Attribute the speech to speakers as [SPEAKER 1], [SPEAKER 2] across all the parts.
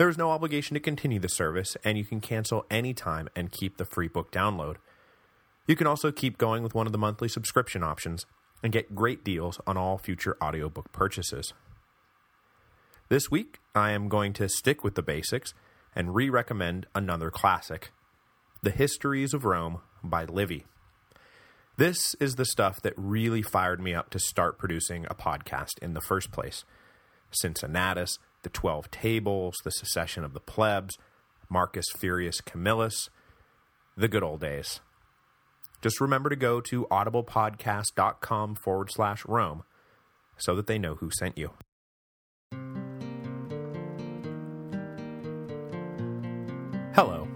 [SPEAKER 1] There is no obligation to continue the service, and you can cancel anytime and keep the free book download. You can also keep going with one of the monthly subscription options and get great deals on all future audiobook purchases. This week, I am going to stick with the basics and re-recommend another classic, The Histories of Rome by Livy. This is the stuff that really fired me up to start producing a podcast in the first place. Cincinnatus, the Twelve Tables, the secession of the plebs, Marcus Furius Camillus, the good old days. Just remember to go to audiblepodcast.com forward slash Rome so that they know who sent you. Hello,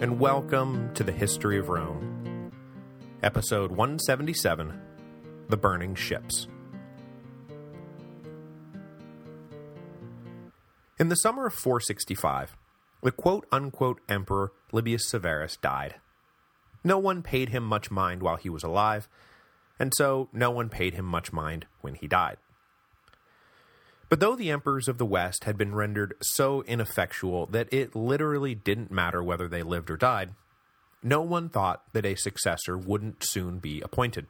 [SPEAKER 1] and welcome to the History of Rome, Episode 177, The Burning Ships. In the summer of 465, the quote-unquote emperor Libius Severus died. No one paid him much mind while he was alive, and so no one paid him much mind when he died. But though the emperors of the West had been rendered so ineffectual that it literally didn't matter whether they lived or died, no one thought that a successor wouldn't soon be appointed.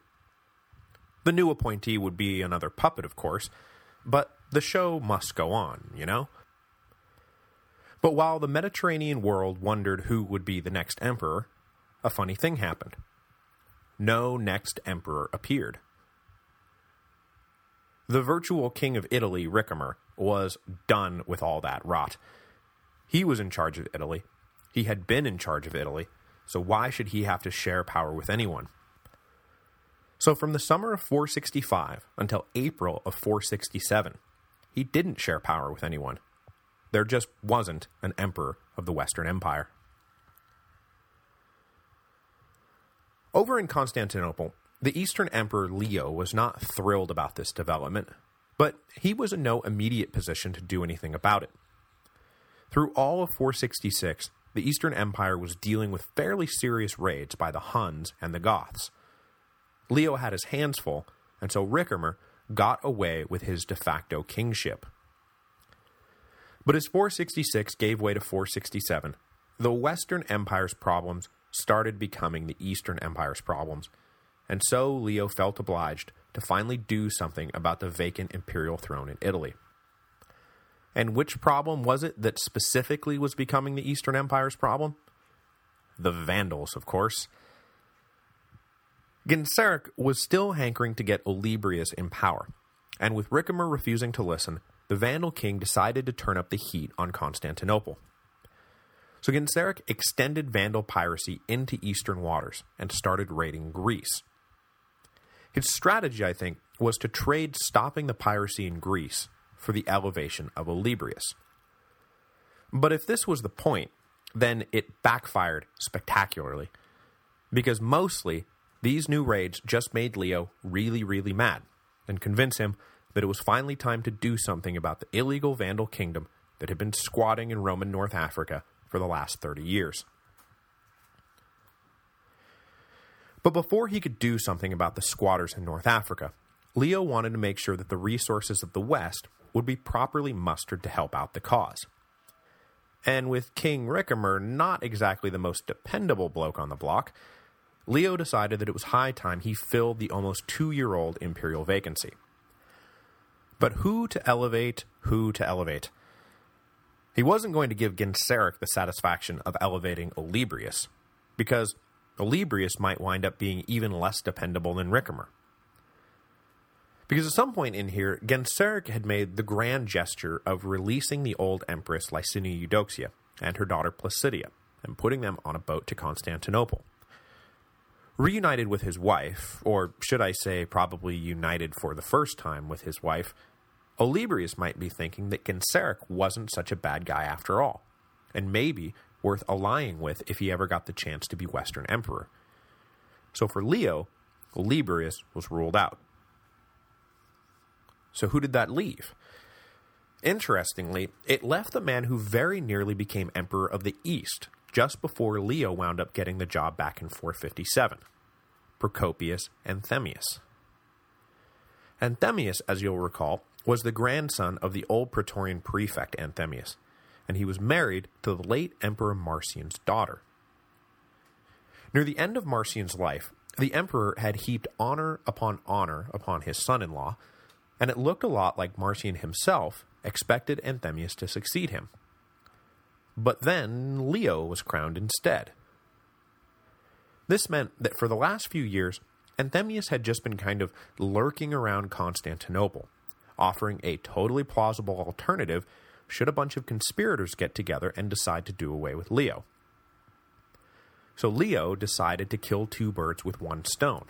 [SPEAKER 1] The new appointee would be another puppet, of course, but the show must go on, you know? But while the Mediterranean world wondered who would be the next emperor, a funny thing happened. No next emperor appeared. The virtual king of Italy, Ricimer, was done with all that rot. He was in charge of Italy. He had been in charge of Italy, so why should he have to share power with anyone? So from the summer of 465 until April of 467, he didn't share power with anyone. There just wasn't an emperor of the Western Empire. Over in Constantinople, the Eastern Emperor Leo was not thrilled about this development, but he was in no immediate position to do anything about it. Through all of 466, the Eastern Empire was dealing with fairly serious raids by the Huns and the Goths. Leo had his hands full, and so Ricimer got away with his de facto kingship. But as 466 gave way to 467, the Western Empire's problems started becoming the Eastern Empire's problems, and so Leo felt obliged to finally do something about the vacant imperial throne in Italy. And which problem was it that specifically was becoming the Eastern Empire's problem? The Vandals, of course. Genseric was still hankering to get Olybrius in power, and with Ricimer refusing to listen, the Vandal king decided to turn up the heat on Constantinople. So Genseric extended Vandal piracy into eastern waters and started raiding Greece. His strategy, I think, was to trade stopping the piracy in Greece for the elevation of Olybrius. But if this was the point, then it backfired spectacularly, because mostly these new raids just made Leo really, really mad, and convince him that it was finally time to do something about the illegal Vandal kingdom that had been squatting in Roman North Africa for the last 30 years. But before he could do something about the squatters in North Africa, Leo wanted to make sure that the resources of the West would be properly mustered to help out the cause. And with King Ricimer not exactly the most dependable bloke on the block, Leo decided that it was high time he filled the almost two-year-old imperial vacancy. But who to elevate, who to elevate? He wasn't going to give Genseric the satisfaction of elevating Olybrius, because Olybrius might wind up being even less dependable than Ricimer. Because at some point in here, Genseric had made the grand gesture of releasing the old empress Licinia Eudoxia and her daughter Placidia, and putting them on a boat to Constantinople. Reunited with his wife, or should I say probably united for the first time with his wife, Olybrius might be thinking that Genseric wasn't such a bad guy after all, and maybe worth allying with if he ever got the chance to be Western Emperor. So for Leo, Olybrius was ruled out. So who did that leave? Interestingly, it left the man who very nearly became Emperor of the East, just before Leo wound up getting the job back in 457, Procopius Anthemius. Anthemius, as you'll recall, was the grandson of the old Praetorian prefect Anthemius, and he was married to the late Emperor Marcian's daughter. Near the end of Marcian's life, the emperor had heaped honor upon honor upon his son-in-law, and it looked a lot like Marcian himself expected Anthemius to succeed him. But then Leo was crowned instead. This meant that for the last few years, Anthemius had just been kind of lurking around Constantinople, offering a totally plausible alternative should a bunch of conspirators get together and decide to do away with Leo. So Leo decided to kill two birds with one stone.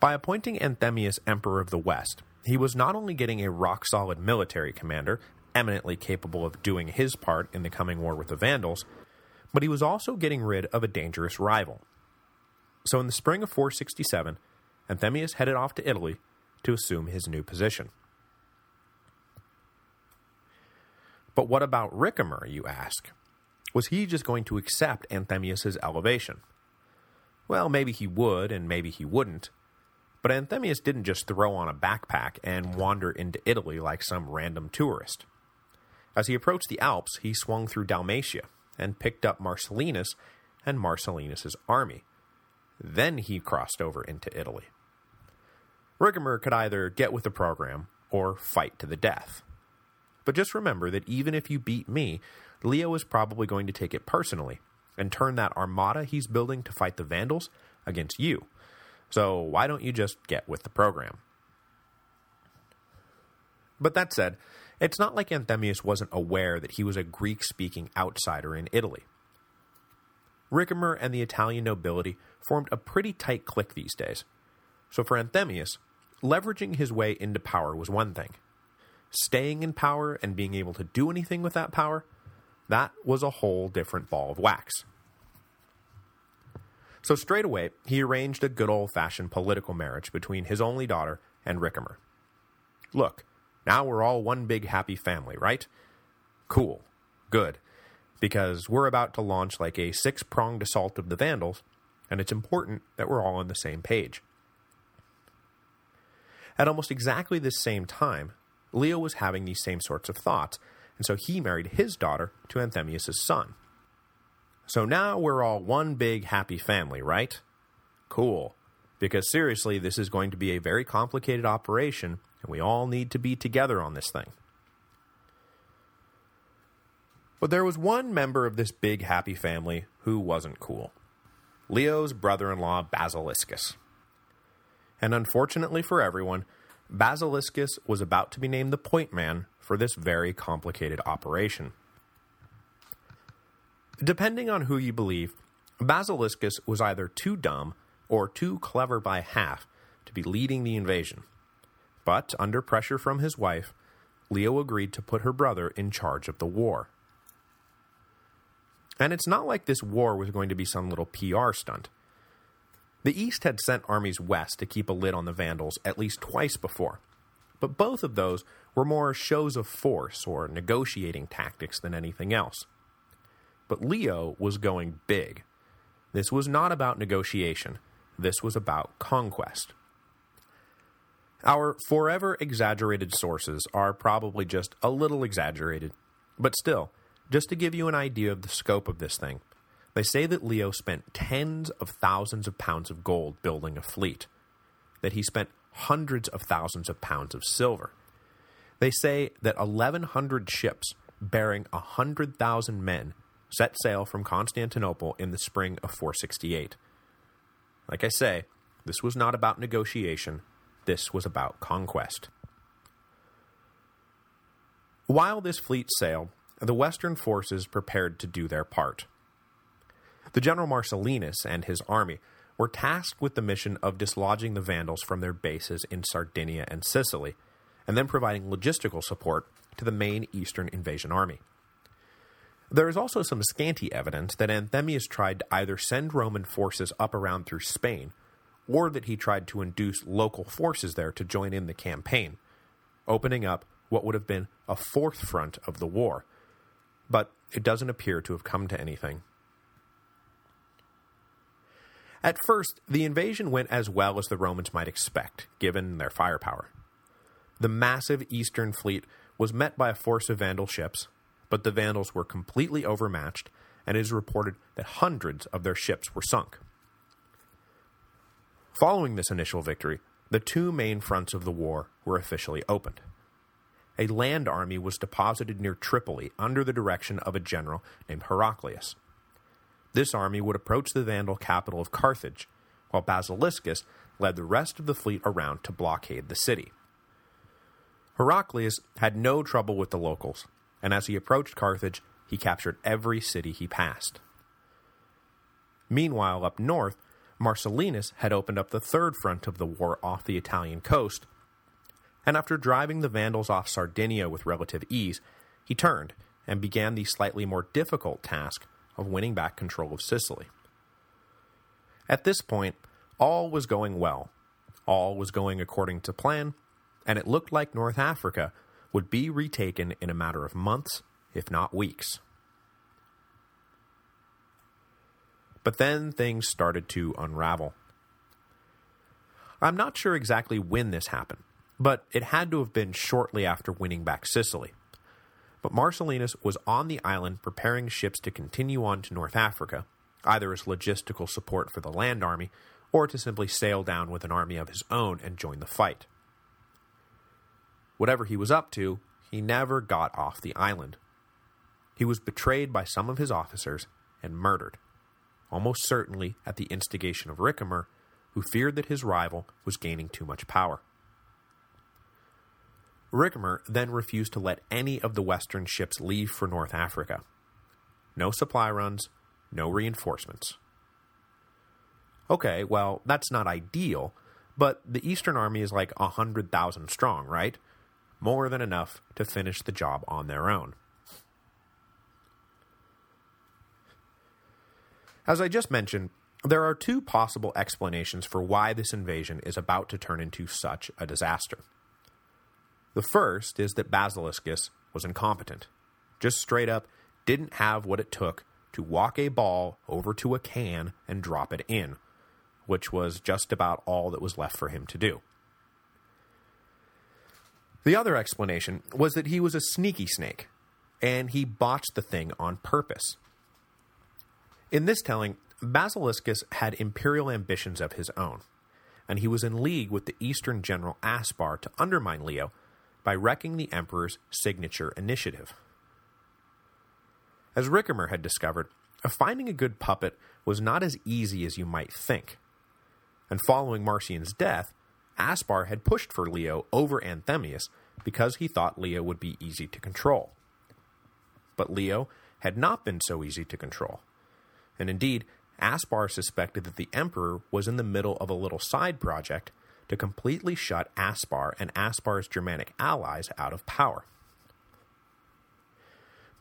[SPEAKER 1] By appointing Anthemius Emperor of the West, he was not only getting a rock-solid military commander, eminently capable of doing his part in the coming war with the Vandals, but he was also getting rid of a dangerous rival. So in the spring of 467, Anthemius headed off to Italy to assume his new position. But what about Ricimer, you ask? Was he just going to accept Anthemius's elevation? Well, maybe he would, and maybe he wouldn't. But Anthemius didn't just throw on a backpack and wander into Italy like some random tourist. As he approached the Alps, he swung through Dalmatia and picked up Marcellinus and Marcellinus's army. Then he crossed over into Italy. Ricimer could either get with the program or fight to the death. But just remember that even if you beat me, Leo is probably going to take it personally and turn that armada he's building to fight the Vandals against you. So why don't you just get with the program? But that said, it's not like Anthemius wasn't aware that he was a Greek-speaking outsider in Italy. Ricimer and the Italian nobility formed a pretty tight clique these days. So for Anthemius, leveraging his way into power was one thing. Staying in power and being able to do anything with that power, that was a whole different ball of wax. So straight away, he arranged a good old-fashioned political marriage between his only daughter and Ricimer. Look, now we're all one big happy family, right? Cool. Good. Because we're about to launch like a six-pronged assault of the Vandals, and it's important that we're all on the same page. At almost exactly the same time, Leo was having these same sorts of thoughts, and so he married his daughter to Anthemius' son. So now we're all one big happy family, right? Cool. Because seriously, this is going to be a very complicated operation, and we all need to be together on this thing. But there was one member of this big happy family who wasn't cool. Leo's brother-in-law Basiliscus. And unfortunately for everyone, Basiliscus was about to be named the point man for this very complicated operation. Depending on who you believe, Basiliscus was either too dumb or too clever by half to be leading the invasion. But, under pressure from his wife, Leo agreed to put her brother in charge of the war. And it's not like this war was going to be some little PR stunt. The East had sent armies west to keep a lid on the Vandals at least twice before, but both of those were more shows of force or negotiating tactics than anything else. But Leo was going big. This was not about negotiation. This was about conquest. Our forever exaggerated sources are probably just a little exaggerated, but still, just to give you an idea of the scope of this thing, they say that Leo spent tens of thousands of pounds of gold building a fleet, that he spent hundreds of thousands of pounds of silver. They say that 1,100 ships bearing 100,000 men set sail from Constantinople in the spring of 468. Like I say, this was not about negotiation, this was about conquest. While this fleet sailed, the Western forces prepared to do their part. The General Marcellinus and his army were tasked with the mission of dislodging the Vandals from their bases in Sardinia and Sicily, and then providing logistical support to the main Eastern invasion army. There is also some scanty evidence that Anthemius tried to either send Roman forces up around through Spain, or that he tried to induce local forces there to join in the campaign, opening up what would have been a fourth front of the war, but it doesn't appear to have come to anything. At first, the invasion went as well as the Romans might expect, given their firepower. The massive eastern fleet was met by a force of Vandal ships, but the Vandals were completely overmatched, and it is reported that hundreds of their ships were sunk. Following this initial victory, the two main fronts of the war were officially opened. A land army was deposited near Tripoli under the direction of a general named Heraclius. This army would approach the Vandal capital of Carthage, while Basiliscus led the rest of the fleet around to blockade the city. Heraclius had no trouble with the locals, and as he approached Carthage, he captured every city he passed. Meanwhile, up north, Marcellinus had opened up the third front of the war off the Italian coast, and after driving the Vandals off Sardinia with relative ease, he turned and began the slightly more difficult task of winning back control of Sicily. At this point, all was going well. All was going according to plan, and it looked like North Africa would be retaken in a matter of months, if not weeks. But then things started to unravel. I'm not sure exactly when this happened, but it had to have been shortly after winning back Sicily but Marcellinus was on the island preparing ships to continue on to North Africa, either as logistical support for the land army, or to simply sail down with an army of his own and join the fight. Whatever he was up to, he never got off the island. He was betrayed by some of his officers and murdered, almost certainly at the instigation of Ricimer, who feared that his rival was gaining too much power. Ricimer then refused to let any of the western ships leave for North Africa. No supply runs, no reinforcements. Okay, well, that's not ideal, but the Eastern Army is like a 100,000 strong, right? More than enough to finish the job on their own. As I just mentioned, there are two possible explanations for why this invasion is about to turn into such a disaster. The first is that Basiliscus was incompetent. Just straight up didn't have what it took to walk a ball over to a can and drop it in, which was just about all that was left for him to do. The other explanation was that he was a sneaky snake, and he botched the thing on purpose. In this telling, Basiliscus had imperial ambitions of his own, and he was in league with the eastern general Aspar to undermine Leo by wrecking the Emperor's signature initiative. As Ricimer had discovered, finding a good puppet was not as easy as you might think. And following Marcian's death, Aspar had pushed for Leo over Anthemius because he thought Leo would be easy to control. But Leo had not been so easy to control. And indeed, Aspar suspected that the Emperor was in the middle of a little side project to completely shut Aspar and Aspar's Germanic allies out of power.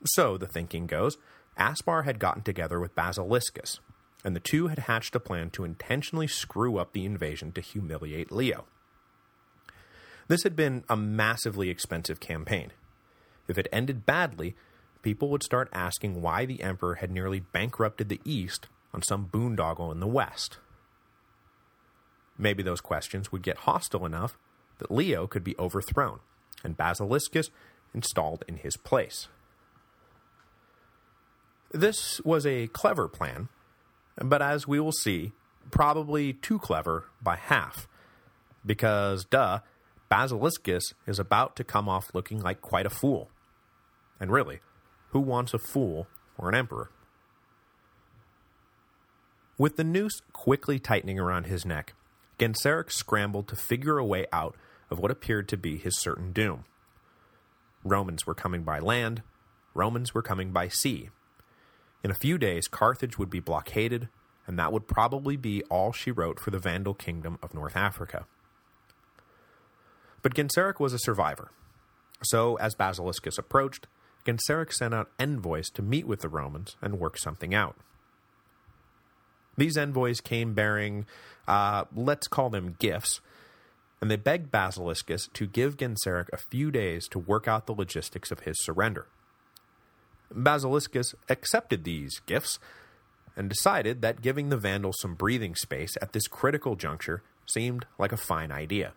[SPEAKER 1] So, the thinking goes, Aspar had gotten together with Basiliscus, and the two had hatched a plan to intentionally screw up the invasion to humiliate Leo. This had been a massively expensive campaign. If it ended badly, people would start asking why the Emperor had nearly bankrupted the East on some boondoggle in the West. Maybe those questions would get hostile enough that Leo could be overthrown, and Basiliscus installed in his place. This was a clever plan, but as we will see, probably too clever by half, because, duh, Basiliscus is about to come off looking like quite a fool. And really, who wants a fool or an emperor? With the noose quickly tightening around his neck, Genseric scrambled to figure a way out of what appeared to be his certain doom. Romans were coming by land, Romans were coming by sea. In a few days, Carthage would be blockaded, and that would probably be all she wrote for the Vandal kingdom of North Africa. But Genseric was a survivor. So, as Basiliscus approached, Genseric sent out envoys to meet with the Romans and work something out. These envoys came bearing, uh, let's call them gifts, and they begged Basiliscus to give Genseric a few days to work out the logistics of his surrender. Basiliscus accepted these gifts, and decided that giving the Vandals some breathing space at this critical juncture seemed like a fine idea.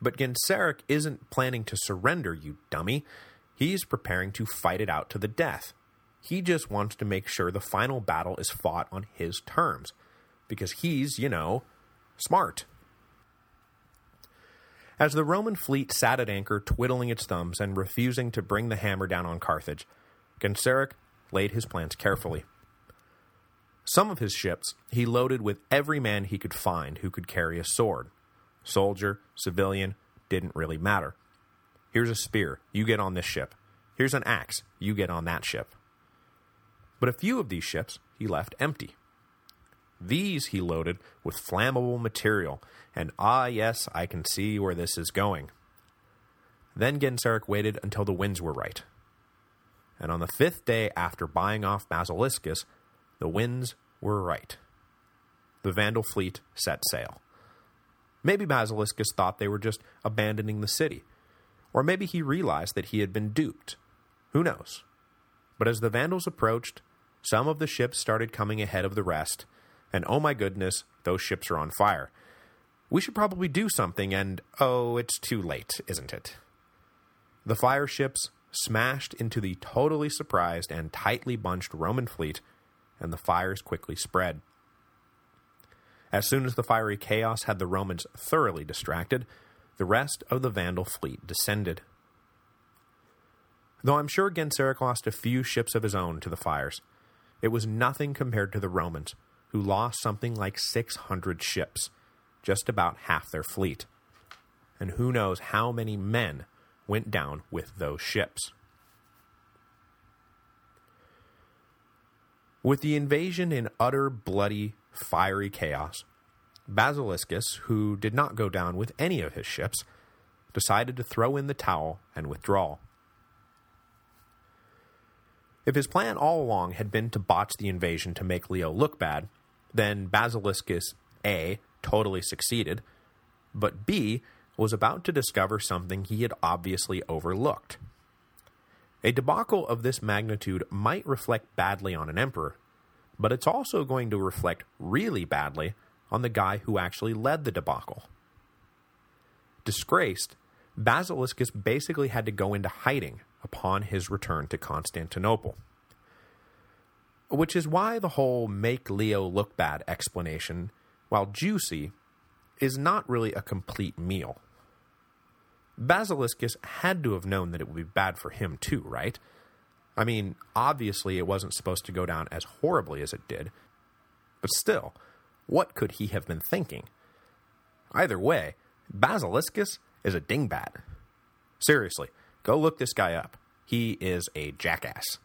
[SPEAKER 1] But Genseric isn't planning to surrender, you dummy. He's preparing to fight it out to the death. He just wants to make sure the final battle is fought on his terms, because he's, you know, smart. As the Roman fleet sat at anchor twiddling its thumbs and refusing to bring the hammer down on Carthage, Genseric laid his plans carefully. Some of his ships he loaded with every man he could find who could carry a sword. Soldier, civilian, didn't really matter. Here's a spear, you get on this ship. Here's an axe, you get on that ship. But a few of these ships he left empty. These he loaded with flammable material, and ah yes, I can see where this is going. Then Genseric waited until the winds were right. And on the fifth day after buying off Basiliscus, the winds were right. The Vandal fleet set sail. Maybe Basiliscus thought they were just abandoning the city, or maybe he realized that he had been duped. Who knows? But as the Vandals approached, some of the ships started coming ahead of the rest, and oh my goodness, those ships are on fire. We should probably do something, and oh, it's too late, isn't it? The fire ships smashed into the totally surprised and tightly bunched Roman fleet, and the fires quickly spread. As soon as the fiery chaos had the Romans thoroughly distracted, the rest of the Vandal fleet descended. Though I'm sure Genseric lost a few ships of his own to the fires, it was nothing compared to the Romans, who lost something like 600 ships, just about half their fleet. And who knows how many men went down with those ships. With the invasion in utter, bloody, fiery chaos, Basiliscus, who did not go down with any of his ships, decided to throw in the towel and withdraw. If his plan all along had been to botch the invasion to make Leo look bad, then Basiliscus A. totally succeeded, but B. was about to discover something he had obviously overlooked. A debacle of this magnitude might reflect badly on an emperor, but it's also going to reflect really badly on the guy who actually led the debacle. Disgraced, Basiliscus basically had to go into hiding upon his return to Constantinople. Which is why the whole make Leo look bad explanation, while juicy, is not really a complete meal. Basiliscus had to have known that it would be bad for him too, right? I mean, obviously it wasn't supposed to go down as horribly as it did, but still, what could he have been thinking? Either way, Basiliscus is a dingbat. Seriously, go look this guy up. He is a jackass.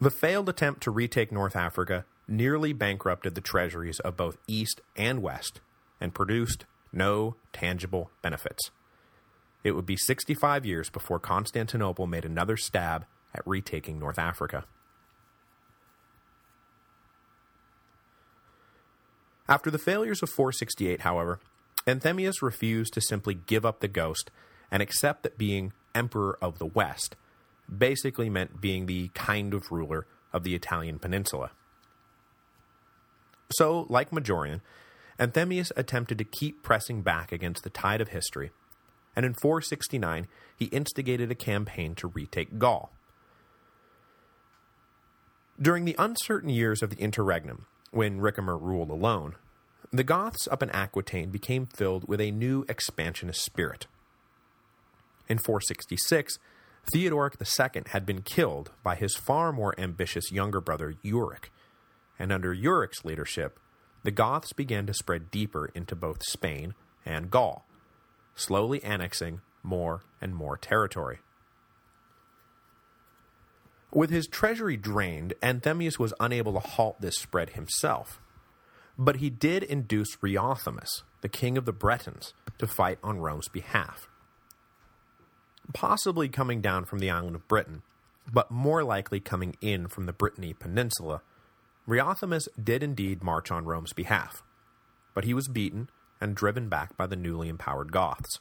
[SPEAKER 1] The failed attempt to retake North Africa nearly bankrupted the treasuries of both East and West, and produced no tangible benefits. It would be 65 years before Constantinople made another stab at retaking North Africa. After the failures of 468, however, Anthemius refused to simply give up the ghost and accept that being Emperor of the West basically meant being the kind of ruler of the Italian peninsula. So, like Majorian, Anthemius attempted to keep pressing back against the tide of history, and in 469 he instigated a campaign to retake Gaul. During the uncertain years of the interregnum, when Ricimer ruled alone, the Goths up in Aquitaine became filled with a new expansionist spirit. In 466, Theodoric II had been killed by his far more ambitious younger brother Euric, and under Euric's leadership, the Goths began to spread deeper into both Spain and Gaul, slowly annexing more and more territory. With his treasury drained, Anthemius was unable to halt this spread himself, but he did induce Riothamus, the king of the Bretons, to fight on Rome's behalf. possibly coming down from the island of Britain, but more likely coming in from the Brittany Peninsula, Riothamus did indeed march on Rome's behalf, but he was beaten and driven back by the newly empowered Goths.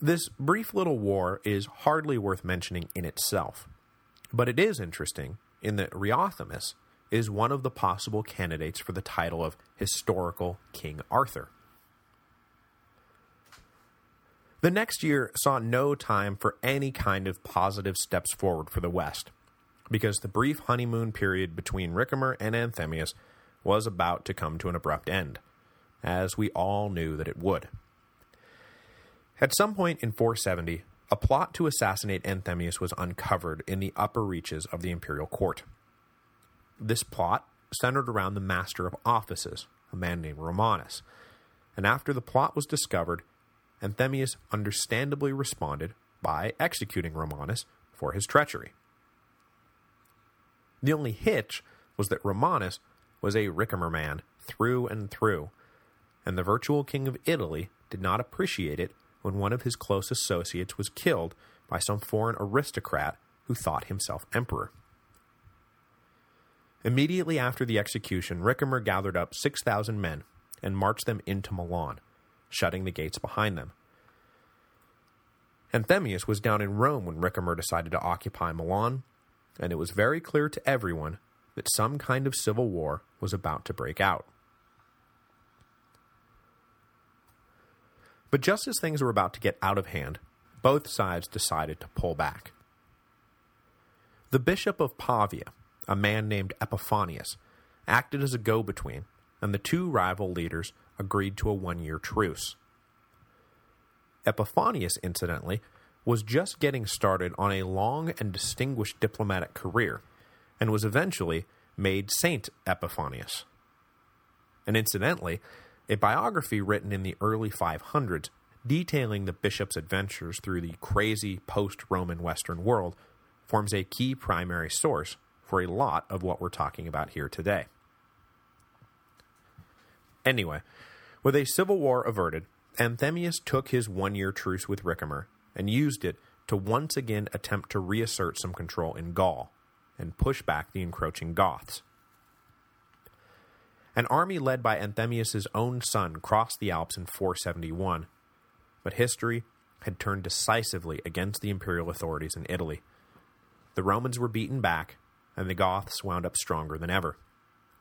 [SPEAKER 1] This brief little war is hardly worth mentioning in itself, but it is interesting in that Riothamus is one of the possible candidates for the title of historical King Arthur. The next year saw no time for any kind of positive steps forward for the West, because the brief honeymoon period between Ricimer and Anthemius was about to come to an abrupt end, as we all knew that it would. At some point in 470, a plot to assassinate Anthemius was uncovered in the upper reaches of the imperial court. This plot centered around the Master of Offices, a man named Romanus, and after the plot was discovered, Anthemius understandably responded by executing Romanus for his treachery. The only hitch was that Romanus was a Ricimer man through and through, and the virtual king of Italy did not appreciate it when one of his close associates was killed by some foreign aristocrat who thought himself emperor. Immediately after the execution, Ricimer gathered up 6,000 men and marched them into Milan, shutting the gates behind them. Anthemius was down in Rome when Ricimer decided to occupy Milan, and it was very clear to everyone that some kind of civil war was about to break out. But just as things were about to get out of hand, both sides decided to pull back. The Bishop of Pavia, a man named Epiphanius, acted as a go-between, and the two rival leaders agreed to a one-year truce. Epiphanius, incidentally, was just getting started on a long and distinguished diplomatic career, and was eventually made Saint Epiphanius. And incidentally, a biography written in the early 500s detailing the bishop's adventures through the crazy post-Roman Western world forms a key primary source for a lot of what we're talking about here today. Anyway, with a civil war averted, Anthemius took his one-year truce with Ricimer and used it to once again attempt to reassert some control in Gaul and push back the encroaching Goths. An army led by Anthemius's own son crossed the Alps in 471, but history had turned decisively against the imperial authorities in Italy. The Romans were beaten back, and the Goths wound up stronger than ever,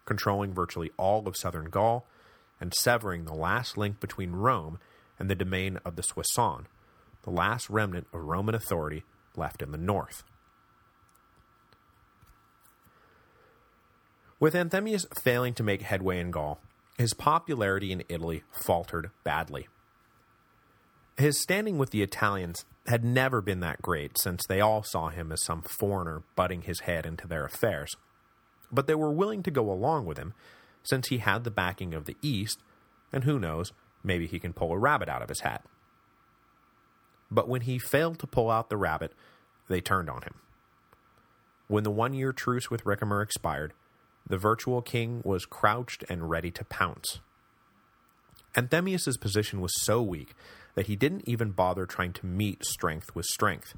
[SPEAKER 1] controlling virtually all of southern Gaul and severing the last link between Rome and the domain of the Soissons, the last remnant of Roman authority left in the north. With Anthemius failing to make headway in Gaul, his popularity in Italy faltered badly. His standing with the Italians had never been that great since they all saw him as some foreigner butting his head into their affairs, but they were willing to go along with him since he had the backing of the East, and who knows, maybe he can pull a rabbit out of his hat. But when he failed to pull out the rabbit, they turned on him. When the one-year truce with Ricimer expired, the virtual king was crouched and ready to pounce. Anthemius's position was so weak that he didn't even bother trying to meet strength with strength.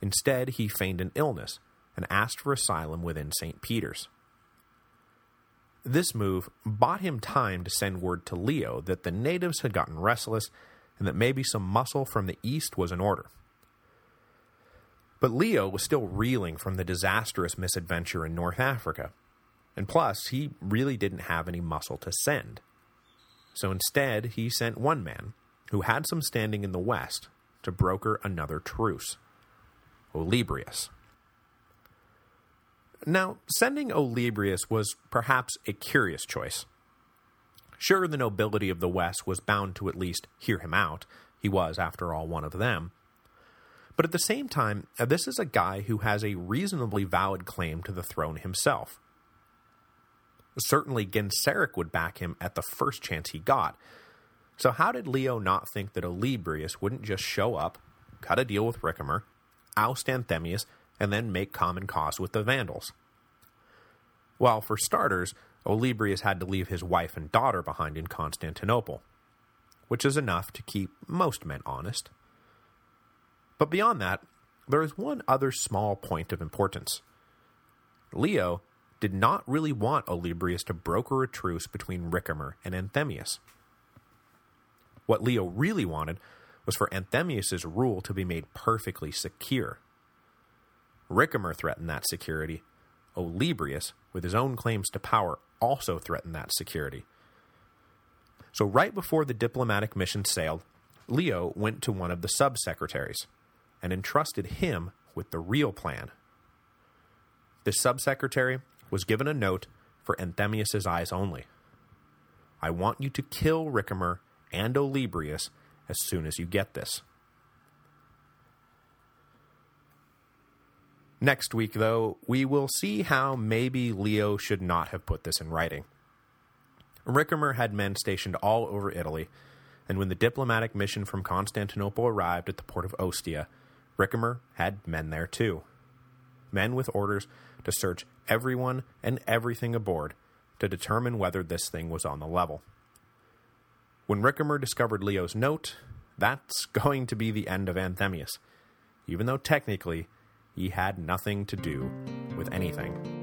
[SPEAKER 1] Instead, he feigned an illness and asked for asylum within St. Peter's. This move bought him time to send word to Leo that the natives had gotten restless and that maybe some muscle from the east was in order. But Leo was still reeling from the disastrous misadventure in North Africa, and plus, he really didn't have any muscle to send. So instead, he sent one man, who had some standing in the west, to broker another truce, Olybrius. Now, sending Olybrius was perhaps a curious choice. Sure, the nobility of the West was bound to at least hear him out. He was, after all, one of them. But at the same time, uh, this is a guy who has a reasonably valid claim to the throne himself. Certainly Genseric would back him at the first chance he got. So how did Leo not think that Olybrius wouldn't just show up, cut a deal with Ricimer, oust Anthemius, and then make common cause with the Vandals. While for starters, Olybrius had to leave his wife and daughter behind in Constantinople, which is enough to keep most men honest. But beyond that, there is one other small point of importance. Leo did not really want Olybrius to broker a truce between Ricimer and Anthemius. What Leo really wanted was for Anthemius's rule to be made perfectly secure. Ricimer threatened that security. Olybrius, with his own claims to power, also threatened that security. So right before the diplomatic mission sailed, Leo went to one of the sub-secretaries and entrusted him with the real plan. This sub-secretary was given a note for Anthemius's eyes only. I want you to kill Ricimer and Olybrius as soon as you get this. Next week, though, we will see how maybe Leo should not have put this in writing. Ricimer had men stationed all over Italy, and when the diplomatic mission from Constantinople arrived at the port of Ostia, Ricimer had men there too. Men with orders to search everyone and everything aboard to determine whether this thing was on the level. When Ricimer discovered Leo's note, that's going to be the end of Anthemius, even though technically he had nothing to do with anything.